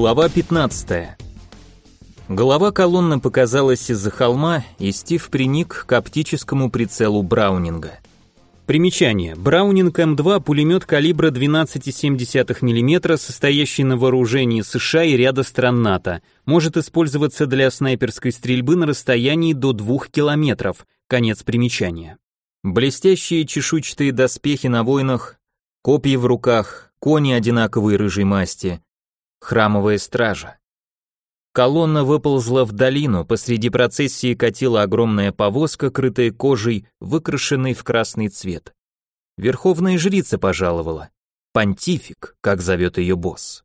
Глава 15. Голова колонны показалась из-за холма, и Стив приник к оптическому прицелу Браунинга. Примечание. Браунинг М2 пулемет калибра 12,7 мм, состоящий на вооружении США и ряда стран НАТО, может использоваться для снайперской стрельбы на расстоянии до 2 км. Конец примечания. Блестящие чешуйчатые доспехи на воинах, копья в руках, кони одинаковой рыжей масти, храмовая стража. Колонна выползла в долину, посреди процессии катила огромная повозка, крытая кожей, выкрашенной в красный цвет. Верховная жрица пожаловала. Понтифик, как зовет ее босс.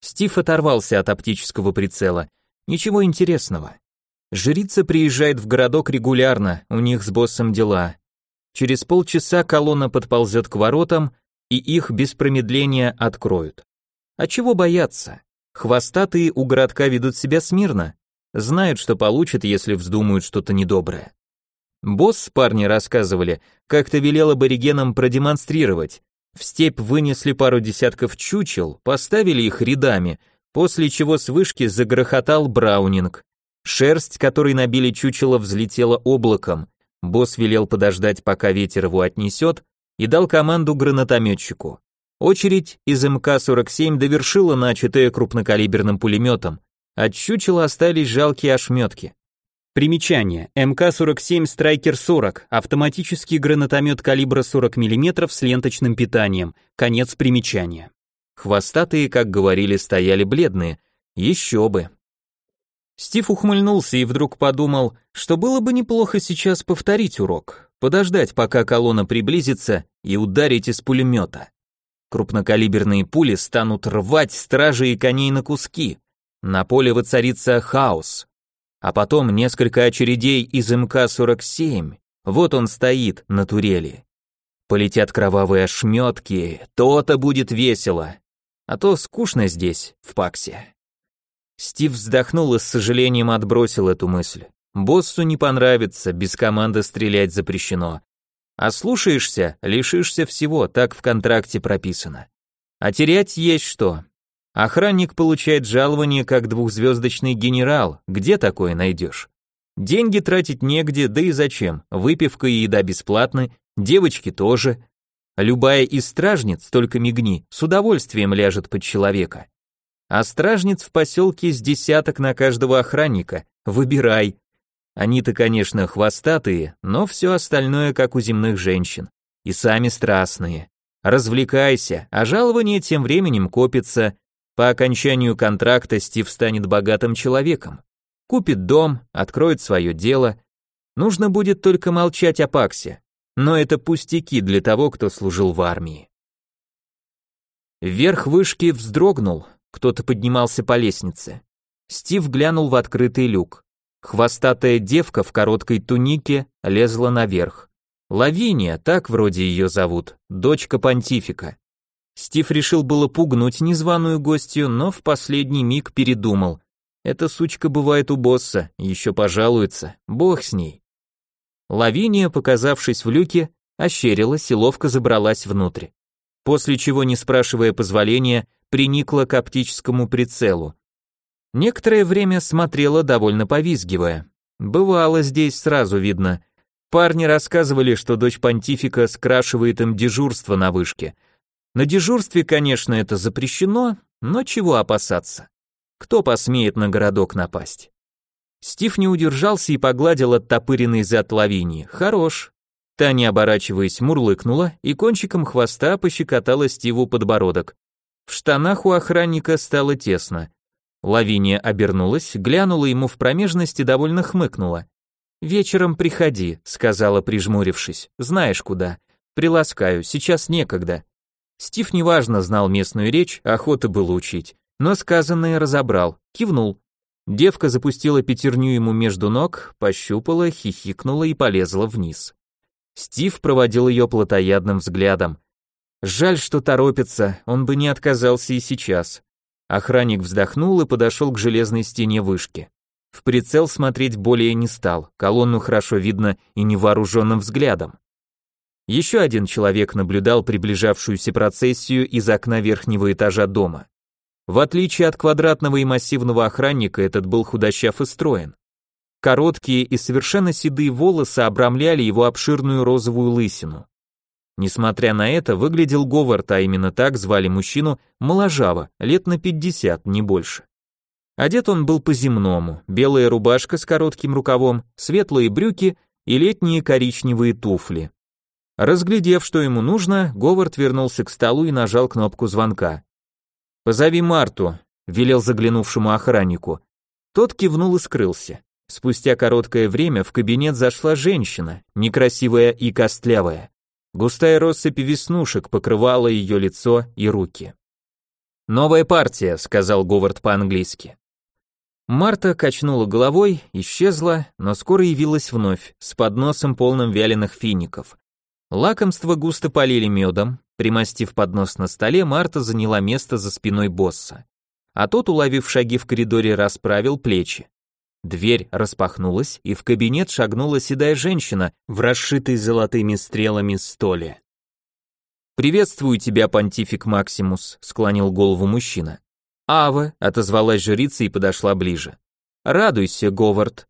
Стив оторвался от оптического прицела. Ничего интересного. Жрица приезжает в городок регулярно, у них с боссом дела. Через полчаса колонна подползет к воротам, и их без промедления откроют. А чего бояться? Хвостатые у городка ведут себя смирно, знают, что получат, если вздумают что-то недоброе. Босс, парни рассказывали, как-то велел аборигенам продемонстрировать. В степь вынесли пару десятков чучел, поставили их рядами, после чего с вышки загрохотал браунинг. Шерсть, которой набили чучело, взлетела облаком. Босс велел подождать, пока ветер его отнесет, и дал команду гранатометчику. Очередь из МК-47 довершила начатое крупнокалиберным пулеметом. От чучела остались жалкие ошметки. Примечание. МК-47 Страйкер 40, автоматический гранатомет калибра 40 мм с ленточным питанием. Конец примечания. Хвостатые, как говорили, стояли бледные. Еще бы. Стив ухмыльнулся и вдруг подумал, что было бы неплохо сейчас повторить урок, подождать, пока колонна приблизится, и ударить из пулемета. Крупнокалиберные пули станут рвать стражи и коней на куски. На поле воцарится хаос. А потом несколько очередей из МК-47. Вот он стоит на турели. Полетят кровавые ошметки, то-то будет весело. А то скучно здесь, в Паксе. Стив вздохнул и с сожалением отбросил эту мысль. Боссу не понравится, без команды стрелять запрещено. А слушаешься, лишишься всего, так в контракте прописано. А терять есть что. Охранник получает жалование как двухзвездочный генерал, где такое найдешь? Деньги тратить негде, да и зачем, выпивка и еда бесплатны, девочки тоже. Любая из стражниц, только мигни, с удовольствием ляжет под человека. А стражниц в поселке с десяток на каждого охранника, выбирай, они-то, конечно, хвостатые, но все остальное как у земных женщин. И сами страстные. Развлекайся, а жалование тем временем копится. По окончанию контракта Стив станет богатым человеком. Купит дом, откроет свое дело. Нужно будет только молчать о Паксе. Но это пустяки для того, кто служил в армии. Вверх вышки вздрогнул, кто-то поднимался по лестнице. Стив глянул в открытый люк. Хвостатая девка в короткой тунике лезла наверх. Лавиния, так вроде ее зовут, дочка понтифика. Стив решил было пугнуть незваную гостью, но в последний миг передумал. Эта сучка бывает у босса, еще пожалуется, бог с ней. Лавиния, показавшись в люке, ощерилась и ловко забралась внутрь. После чего, не спрашивая позволения, приникла к оптическому прицелу. Некоторое время смотрела, довольно повизгивая. Бывало здесь сразу видно. Парни рассказывали, что дочь понтифика скрашивает им дежурство на вышке. На дежурстве, конечно, это запрещено, но чего опасаться? Кто посмеет на городок напасть? Стив не удержался и погладил оттопыренный зад лавинии. Хорош. Та, не оборачиваясь, мурлыкнула и кончиком хвоста пощекотала Стиву подбородок. В штанах у охранника стало тесно. Лавиния обернулась, глянула ему в промежность и довольно хмыкнула. «Вечером приходи», — сказала, прижмурившись. «Знаешь куда. Приласкаю, сейчас некогда». Стив неважно знал местную речь, охота было учить, но сказанное разобрал, кивнул. Девка запустила пятерню ему между ног, пощупала, хихикнула и полезла вниз. Стив проводил ее плотоядным взглядом. Жаль, что торопится, он бы не отказался и сейчас. Охранник вздохнул и подошел к железной стене вышки. В прицел смотреть более не стал, колонну хорошо видно и невооруженным взглядом. Еще один человек наблюдал приближавшуюся процессию из окна верхнего этажа дома. В отличие от квадратного и массивного охранника, этот был худощав и строен. Короткие и совершенно седые волосы обрамляли его обширную розовую лысину. Несмотря на это, выглядел Говард, а именно так звали мужчину, моложаво, лет на 50, не больше. Одет он был по-земному, белая рубашка с коротким рукавом, светлые брюки и летние коричневые туфли. Разглядев, что ему нужно, Говард вернулся к столу и нажал кнопку звонка. «Позови Марту», — велел заглянувшему охраннику. Тот кивнул и скрылся. Спустя короткое время в кабинет зашла женщина, некрасивая и костлявая. Густая россыпь веснушек покрывала ее лицо и руки. «Новая партия», — сказал Говард по-английски. Марта качнула головой, исчезла, но скоро явилась вновь, с подносом полным вяленых фиников. Лакомство густо полили медом, примостив поднос на столе, Марта заняла место за спиной босса. А тот, уловив шаги в коридоре, расправил плечи. Дверь распахнулась, и в кабинет шагнула седая женщина в расшитой золотыми стрелами столе. «Приветствую тебя, понтифик Максимус», — склонил голову мужчина. «Ава», — отозвалась жрица и подошла ближе. «Радуйся, Говард».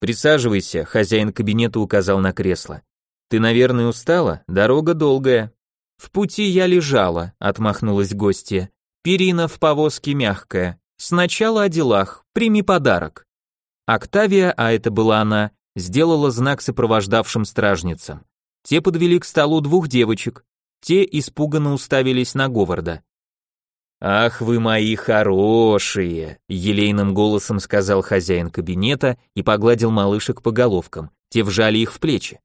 «Присаживайся», — хозяин кабинета указал на кресло. «Ты, наверное, устала? Дорога долгая». «В пути я лежала», — отмахнулась гостья. «Перина в повозке мягкая. Сначала о делах. Прими подарок». Октавия, а это была она, сделала знак сопровождавшим стражницам. Те подвели к столу двух девочек. Те испуганно уставились на Говарда. «Ах вы мои хорошие!» — елейным голосом сказал хозяин кабинета и погладил малышек по головкам. Те вжали их в плечи.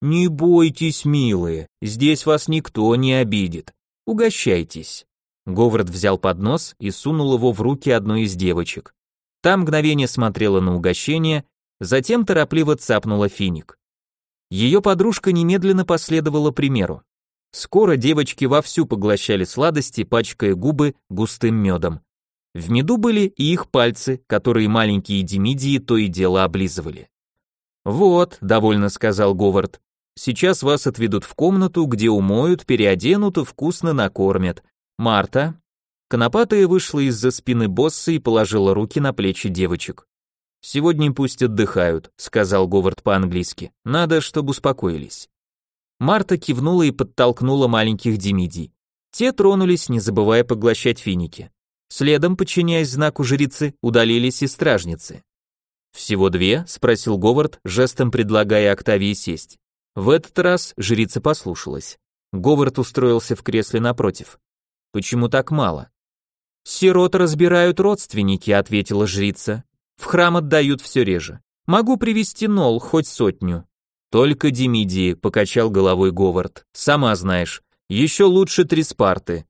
«Не бойтесь, милые, здесь вас никто не обидит. Угощайтесь». Говард взял поднос и сунул его в руки одной из девочек. Та мгновение смотрела на угощение, затем торопливо цапнула финик. Ее подружка немедленно последовала примеру. Скоро девочки вовсю поглощали сладости, пачкая губы густым медом. В меду были и их пальцы, которые маленькие демидии то и дело облизывали. «Вот», — довольно сказал Говард, — «сейчас вас отведут в комнату, где умоют, переоденут и вкусно накормят. Марта, Конопатая вышла из-за спины босса и положила руки на плечи девочек. «Сегодня пусть отдыхают», — сказал Говард по-английски. «Надо, чтобы успокоились». Марта кивнула и подтолкнула маленьких Демидий. Те тронулись, не забывая поглощать финики. Следом, подчиняясь знаку жрицы, удалились и стражницы. «Всего две?» — спросил Говард, жестом предлагая Октавии сесть. В этот раз жрица послушалась. Говард устроился в кресле напротив. «Почему так мало?» «Сирот разбирают родственники», — ответила жрица. «В храм отдают все реже. Могу привести нол, хоть сотню». «Только Демидии», — покачал головой Говард. «Сама знаешь, еще лучше три спарты».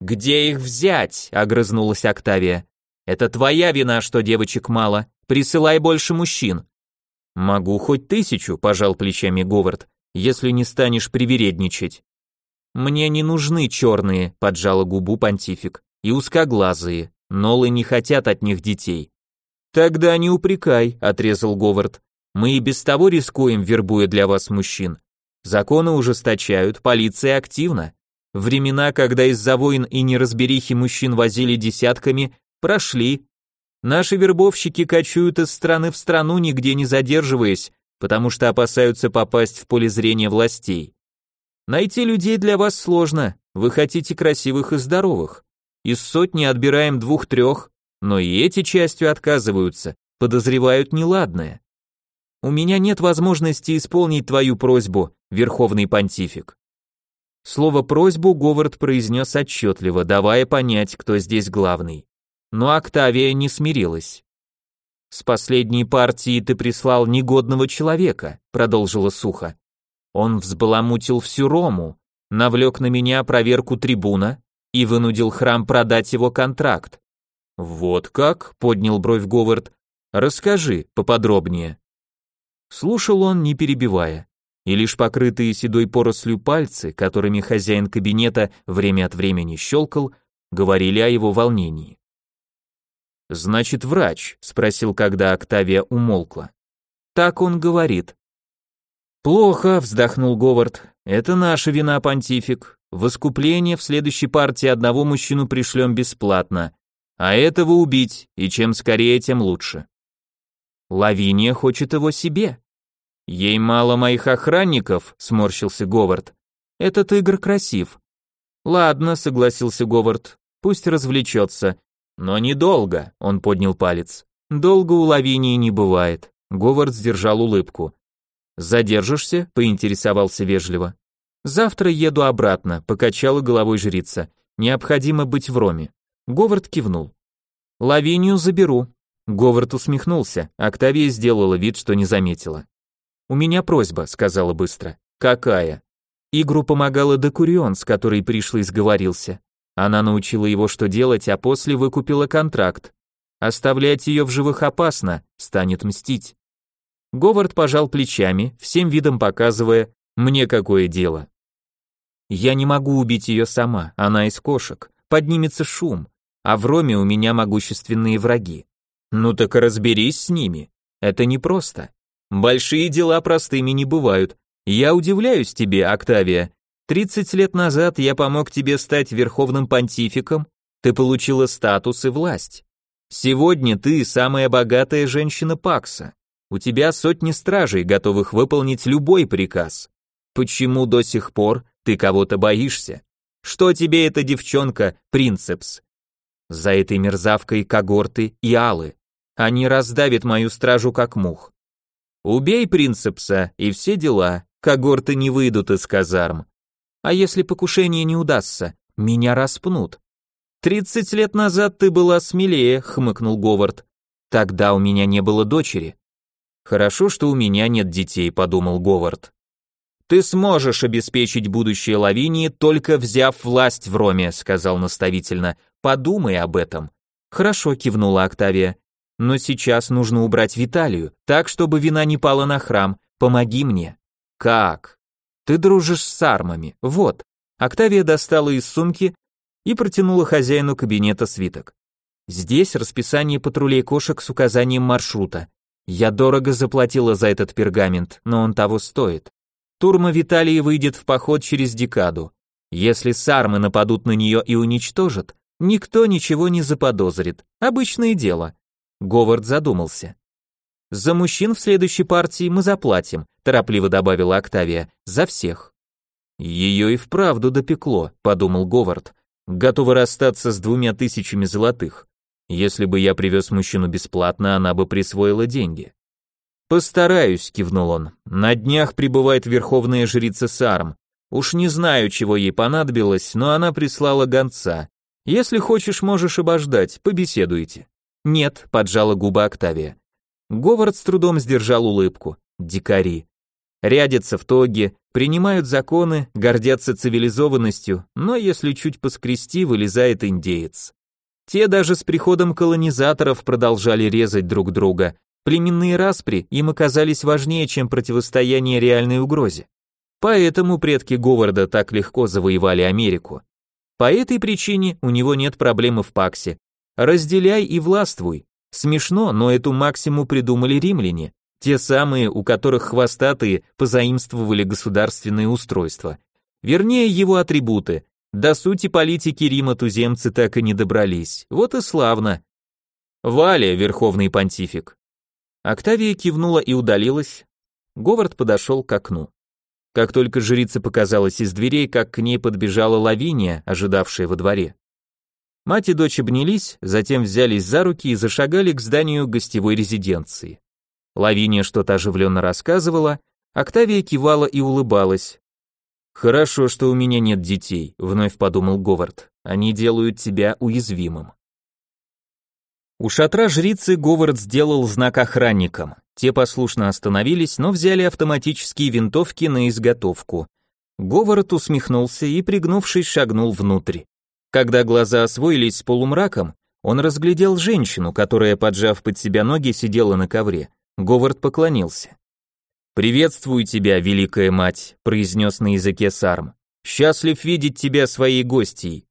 «Где их взять?» — огрызнулась Октавия. «Это твоя вина, что девочек мало. Присылай больше мужчин». «Могу хоть тысячу», — пожал плечами Говард, «если не станешь привередничать». «Мне не нужны черные», — поджала губу понтифик и узкоглазые, нолы не хотят от них детей. Тогда не упрекай, отрезал Говард. Мы и без того рискуем, вербуя для вас мужчин. Законы ужесточают, полиция активна. Времена, когда из-за войн и неразберихи мужчин возили десятками, прошли. Наши вербовщики кочуют из страны в страну, нигде не задерживаясь, потому что опасаются попасть в поле зрения властей. Найти людей для вас сложно, вы хотите красивых и здоровых. Из сотни отбираем двух-трех, но и эти частью отказываются, подозревают неладное. У меня нет возможности исполнить твою просьбу, Верховный Понтифик. Слово «просьбу» Говард произнес отчетливо, давая понять, кто здесь главный. Но Октавия не смирилась. «С последней партии ты прислал негодного человека», — продолжила сухо. «Он взбаламутил всю Рому, навлек на меня проверку трибуна, и вынудил храм продать его контракт. Вот как? поднял бровь Говард. Расскажи поподробнее. Слушал он, не перебивая, и лишь покрытые седой порослью пальцы, которыми хозяин кабинета время от времени щелкал, говорили о его волнении. «Значит, врач?» — спросил, когда Октавия умолкла. «Так он говорит». «Плохо», — вздохнул Говард. «Это наша вина, понтифик. В искупление в следующей партии одного мужчину пришлем бесплатно. а этого убить, и чем скорее, тем лучше. Лавиния хочет его себе. Ей мало моих охранников, сморщился Говард. Этот Игорь красив. Ладно, согласился Говард, пусть развлечется. Но недолго, он поднял палец. Долго у Лавинии не бывает. Говард сдержал улыбку. Задержишься? поинтересовался вежливо. Завтра еду обратно, покачала головой жрица. Необходимо быть в Роме. Говард кивнул. Лавинию заберу. Говард усмехнулся. Октавия сделала вид, что не заметила. У меня просьба, сказала быстро. Какая? Игру помогала Декурион, с которой пришлый сговорился. Она научила его, что делать, а после выкупила контракт. Оставлять ее в живых опасно, станет мстить. Говард пожал плечами, всем видом показывая, мне какое дело. Я не могу убить ее сама, она из кошек, поднимется шум, а в Роме у меня могущественные враги. Ну так разберись с ними, это непросто. Большие дела простыми не бывают. Я удивляюсь тебе, Октавия. Тридцать лет назад я помог тебе стать верховным понтификом, ты получила статус и власть. Сегодня ты самая богатая женщина Пакса. У тебя сотни стражей, готовых выполнить любой приказ. Почему до сих пор ты кого-то боишься? Что тебе эта девчонка, принцепс? За этой мерзавкой когорты и алы. Они раздавят мою стражу как мух. Убей принцепса, и все дела, когорты не выйдут из казарм. А если покушение не удастся, меня распнут. «Тридцать лет назад ты была смелее», — хмыкнул Говард. «Тогда у меня не было дочери». «Хорошо, что у меня нет детей», — подумал Говард. «Ты сможешь обеспечить будущее Лавинии, только взяв власть в Роме», — сказал наставительно. «Подумай об этом». «Хорошо», — кивнула Октавия. «Но сейчас нужно убрать Виталию, так, чтобы вина не пала на храм. Помоги мне». «Как?» «Ты дружишь с армами. Вот». Октавия достала из сумки и протянула хозяину кабинета свиток. Здесь расписание патрулей кошек с указанием маршрута. Я дорого заплатила за этот пергамент, но он того стоит. Турма Виталии выйдет в поход через декаду. Если сармы нападут на нее и уничтожат, никто ничего не заподозрит. Обычное дело. Говард задумался. За мужчин в следующей партии мы заплатим, торопливо добавила Октавия. За всех. Ее и вправду допекло, подумал Говард готова расстаться с двумя тысячами золотых. Если бы я привез мужчину бесплатно, она бы присвоила деньги. Постараюсь, кивнул он. На днях прибывает верховная жрица Сарм. Уж не знаю, чего ей понадобилось, но она прислала гонца. Если хочешь, можешь обождать, побеседуйте. Нет, поджала губы Октавия. Говард с трудом сдержал улыбку. Дикари. Рядятся в тоге, принимают законы, гордятся цивилизованностью, но если чуть поскрести, вылезает индеец. Те даже с приходом колонизаторов продолжали резать друг друга. Племенные распри им оказались важнее, чем противостояние реальной угрозе. Поэтому предки Говарда так легко завоевали Америку. По этой причине у него нет проблемы в Паксе. Разделяй и властвуй. Смешно, но эту максиму придумали римляне. Те самые, у которых хвостатые позаимствовали государственные устройства. Вернее, его атрибуты. До сути политики Рима туземцы так и не добрались. Вот и славно. Валя, верховный понтифик. Октавия кивнула и удалилась. Говард подошел к окну. Как только жрица показалась из дверей, как к ней подбежала Лавиния, ожидавшая во дворе. Мать и дочь обнялись, затем взялись за руки и зашагали к зданию гостевой резиденции. Лавиния что-то оживленно рассказывала, Октавия кивала и улыбалась. «Хорошо, что у меня нет детей», — вновь подумал Говард. «Они делают тебя уязвимым». У шатра жрицы Говард сделал знак охранникам. Те послушно остановились, но взяли автоматические винтовки на изготовку. Говард усмехнулся и, пригнувшись, шагнул внутрь. Когда глаза освоились с полумраком, он разглядел женщину, которая, поджав под себя ноги, сидела на ковре. Говард поклонился. «Приветствую тебя, великая мать», — произнес на языке сарм. «Счастлив видеть тебя своей гостьей».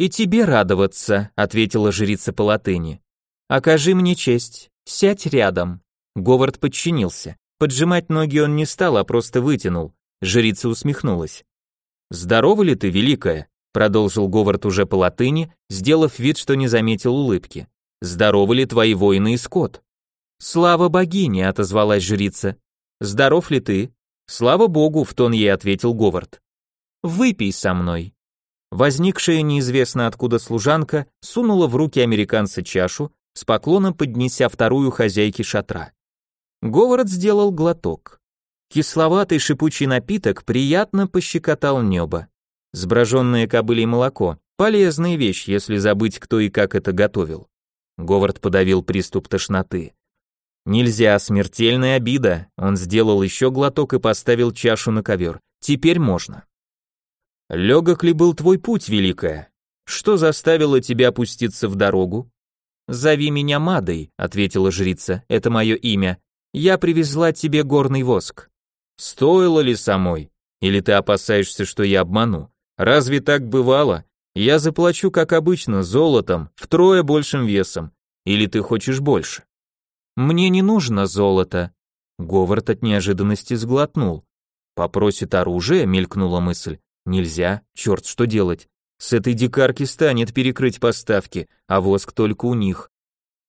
«И тебе радоваться», — ответила жрица по латыни. «Окажи мне честь, сядь рядом». Говард подчинился. Поджимать ноги он не стал, а просто вытянул. Жрица усмехнулась. «Здорова ли ты, великая? продолжил Говард уже по латыни, сделав вид, что не заметил улыбки. Здоровы ли твои воины и скот? Слава богине, отозвалась жрица. Здоров ли ты? Слава богу, в тон ей ответил Говард. Выпей со мной. Возникшая неизвестно откуда служанка сунула в руки американца чашу, с поклоном поднеся вторую хозяйке шатра. Говард сделал глоток. Кисловатый шипучий напиток приятно пощекотал небо. Сброженное кобылей молоко – полезная вещь, если забыть, кто и как это готовил. Говард подавил приступ тошноты. Нельзя, смертельная обида. Он сделал еще глоток и поставил чашу на ковер. Теперь можно. Легок ли был твой путь, великая? Что заставило тебя опуститься в дорогу? Зови меня Мадой, ответила жрица. Это мое имя. Я привезла тебе горный воск. Стоило ли самой? Или ты опасаешься, что я обману? Разве так бывало? Я заплачу, как обычно, золотом, втрое большим весом. Или ты хочешь больше? Мне не нужно золото. Говард от неожиданности сглотнул. Попросит оружие, мелькнула мысль. Нельзя, черт, что делать? С этой дикарки станет перекрыть поставки, а воск только у них.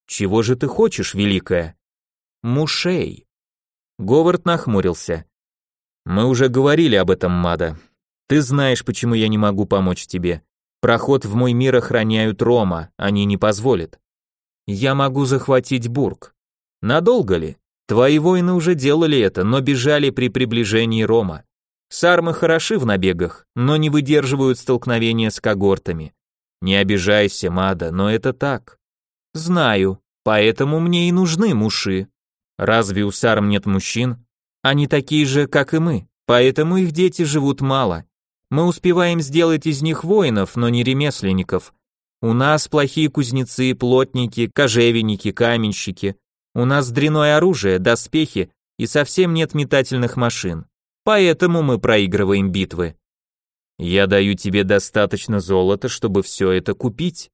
Чего же ты хочешь, великая? Мушей. Говард нахмурился. Мы уже говорили об этом, Мада. Ты знаешь, почему я не могу помочь тебе. Проход в мой мир охраняют Рома, они не позволят. Я могу захватить Бург. Надолго ли? Твои воины уже делали это, но бежали при приближении Рома. Сармы хороши в набегах, но не выдерживают столкновения с когортами. Не обижайся, Мада, но это так. Знаю, поэтому мне и нужны муши. Разве у сарм нет мужчин? Они такие же, как и мы, поэтому их дети живут мало. Мы успеваем сделать из них воинов, но не ремесленников. У нас плохие кузнецы, плотники, кожевенники, каменщики. У нас дряное оружие, доспехи и совсем нет метательных машин. Поэтому мы проигрываем битвы. Я даю тебе достаточно золота, чтобы все это купить.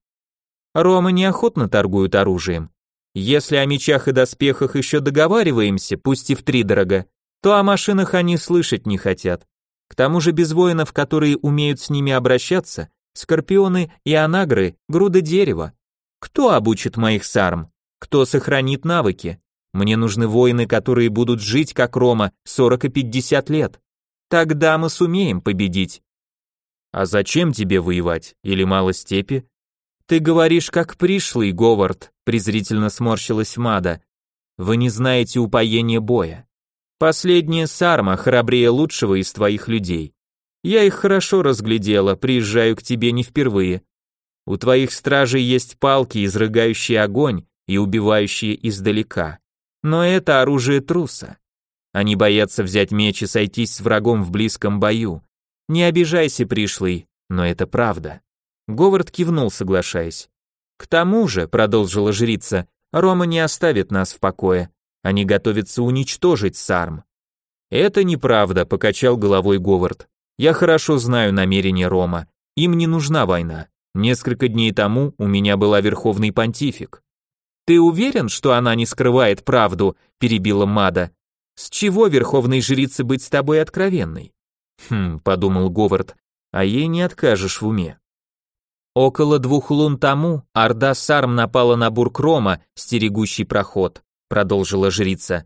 Рома неохотно торгуют оружием. Если о мечах и доспехах еще договариваемся, пусть и втридорога, то о машинах они слышать не хотят. К тому же без воинов, которые умеют с ними обращаться, скорпионы и анагры – груда дерева. Кто обучит моих сарм? Кто сохранит навыки? Мне нужны воины, которые будут жить как Рома 40 и 50 лет. Тогда мы сумеем победить. А зачем тебе воевать? Или мало степи? Ты говоришь как пришлый, Говард, презрительно сморщилась Мада. Вы не знаете упоения боя. Последняя сарма храбрее лучшего из твоих людей. Я их хорошо разглядела, приезжаю к тебе не впервые. У твоих стражей есть палки, изрыгающие огонь, и убивающие издалека. Но это оружие труса. Они боятся взять меч и сойтись с врагом в близком бою. Не обижайся, пришлый, но это правда. Говард кивнул, соглашаясь. К тому же, продолжила жрица, Рома не оставит нас в покое. Они готовятся уничтожить Сарм. Это неправда, покачал головой Говард. Я хорошо знаю намерения Рома. Им не нужна война. Несколько дней тому у меня была верховный понтифик. «Ты уверен, что она не скрывает правду?» – перебила Мада. «С чего верховной жрице быть с тобой откровенной?» «Хм», – подумал Говард, – «а ей не откажешь в уме». Около двух лун тому Орда Сарм напала на Буркрома, стерегущий проход, продолжила жрица.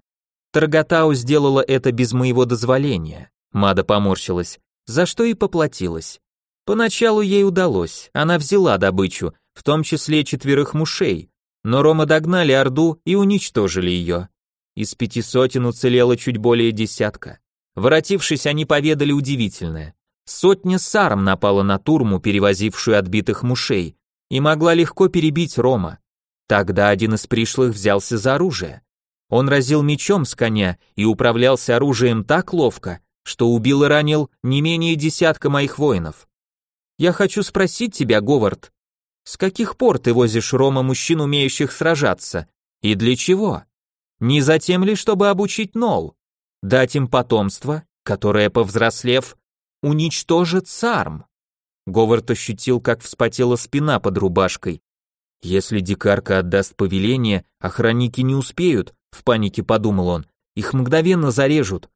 Таргатау сделала это без моего дозволения. Мада поморщилась, за что и поплатилась. Поначалу ей удалось, она взяла добычу, в том числе четверых мушей, но Рома догнали Орду и уничтожили ее. Из пяти сотен уцелело чуть более десятка. Воротившись, они поведали удивительное. Сотня сарм напала на турму, перевозившую отбитых мушей, и могла легко перебить Рома. Тогда один из пришлых взялся за оружие. Он разил мечом с коня и управлялся оружием так ловко, что убил и ранил не менее десятка моих воинов. Я хочу спросить тебя, Говард, с каких пор ты возишь Рома мужчин, умеющих сражаться? И для чего? Не затем ли, чтобы обучить Нол? Дать им потомство, которое, повзрослев, уничтожит Сарм? Говард ощутил, как вспотела спина под рубашкой. Если дикарка отдаст повеление, охранники не успеют, в панике подумал он. Их мгновенно зарежут.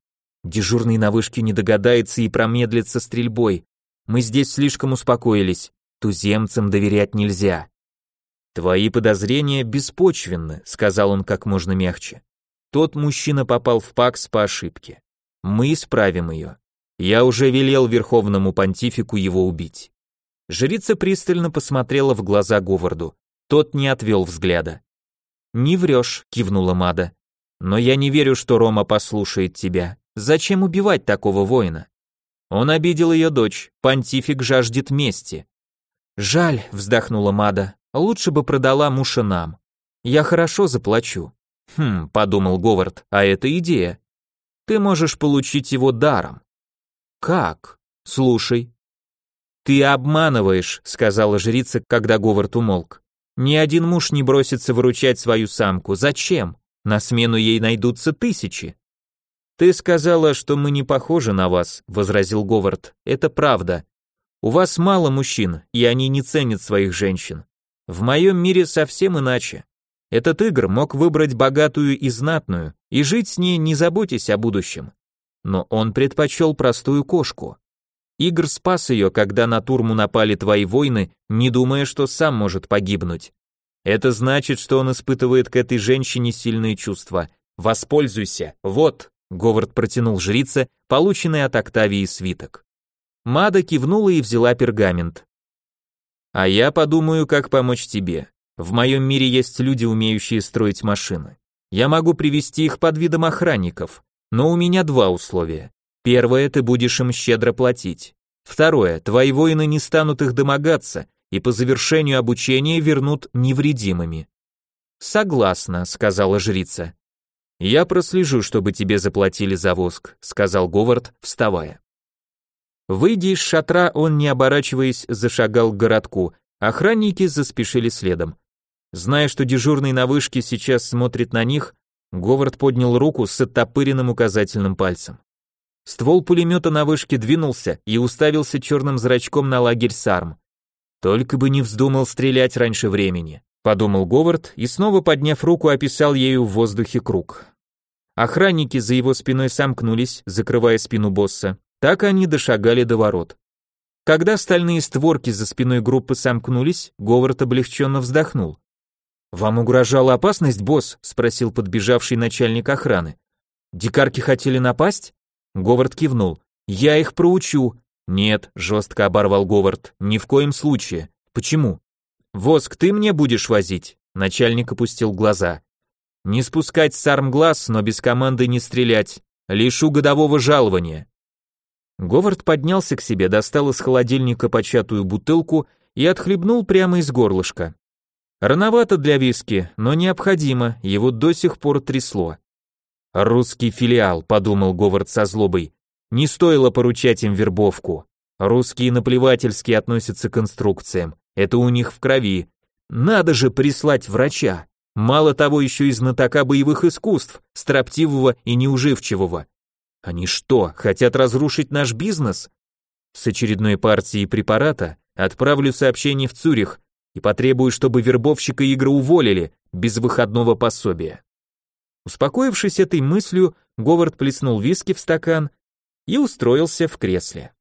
Дежурный на вышке не догадается и промедлит со стрельбой. Мы здесь слишком успокоились. Туземцам доверять нельзя. Твои подозрения беспочвенны, сказал он как можно мягче. Тот мужчина попал в ПАКС по ошибке. Мы исправим ее. Я уже велел верховному понтифику его убить. Жрица пристально посмотрела в глаза Говарду. Тот не отвел взгляда. «Не врешь», — кивнула Мада. «Но я не верю, что Рома послушает тебя. Зачем убивать такого воина?» Он обидел ее дочь, понтифик жаждет мести. «Жаль», — вздохнула Мада, — «лучше бы продала муша нам. Я хорошо заплачу». «Хм», — подумал Говард, — «а это идея. Ты можешь получить его даром». «Как?» «Слушай». «Ты обманываешь», — сказала жрица, когда Говард умолк. «Ни один муж не бросится выручать свою самку. Зачем? На смену ей найдутся тысячи». «Ты сказала, что мы не похожи на вас», — возразил Говард. «Это правда. У вас мало мужчин, и они не ценят своих женщин. В моем мире совсем иначе. Этот Игр мог выбрать богатую и знатную, и жить с ней, не заботясь о будущем. Но он предпочел простую кошку. Игр спас ее, когда на Турму напали твои войны, не думая, что сам может погибнуть. Это значит, что он испытывает к этой женщине сильные чувства. Воспользуйся. Вот. Говард протянул жрице полученный от Октавии свиток. Мада кивнула и взяла пергамент. «А я подумаю, как помочь тебе. В моем мире есть люди, умеющие строить машины. Я могу привести их под видом охранников, но у меня два условия. Первое, ты будешь им щедро платить. Второе, твои воины не станут их домогаться и по завершению обучения вернут невредимыми. Согласна, сказала жрица. «Я прослежу, чтобы тебе заплатили за воск», — сказал Говард, вставая. Выйдя из шатра, он, не оборачиваясь, зашагал к городку, охранники заспешили следом. Зная, что дежурный на вышке сейчас смотрит на них, Говард поднял руку с оттопыренным указательным пальцем. Ствол пулемета на вышке двинулся и уставился черным зрачком на лагерь Сарм. «Только бы не вздумал стрелять раньше времени», — подумал Говард и снова, подняв руку, описал ею в воздухе круг. Охранники за его спиной сомкнулись, закрывая спину босса. Так они дошагали до ворот. Когда стальные створки за спиной группы сомкнулись, Говард облегченно вздохнул. «Вам угрожала опасность, босс?» — спросил подбежавший начальник охраны. «Дикарки хотели напасть?» Говард кивнул. «Я их проучу». «Нет», — жестко оборвал Говард, — «ни в коем случае». «Почему?» «Воск ты мне будешь возить?» Начальник опустил глаза. Не спускать с арм глаз, но без команды не стрелять. Лишу годового жалования. Говард поднялся к себе, достал из холодильника початую бутылку и отхлебнул прямо из горлышка. Рановато для виски, но необходимо, его до сих пор трясло. «Русский филиал», — подумал Говард со злобой. «Не стоило поручать им вербовку. Русские наплевательски относятся к инструкциям. Это у них в крови. Надо же прислать врача. Мало того, еще и знатока боевых искусств, строптивого и неуживчивого. Они что, хотят разрушить наш бизнес? С очередной партией препарата отправлю сообщение в Цюрих и потребую, чтобы вербовщика игры уволили без выходного пособия. Успокоившись этой мыслью, Говард плеснул виски в стакан и устроился в кресле.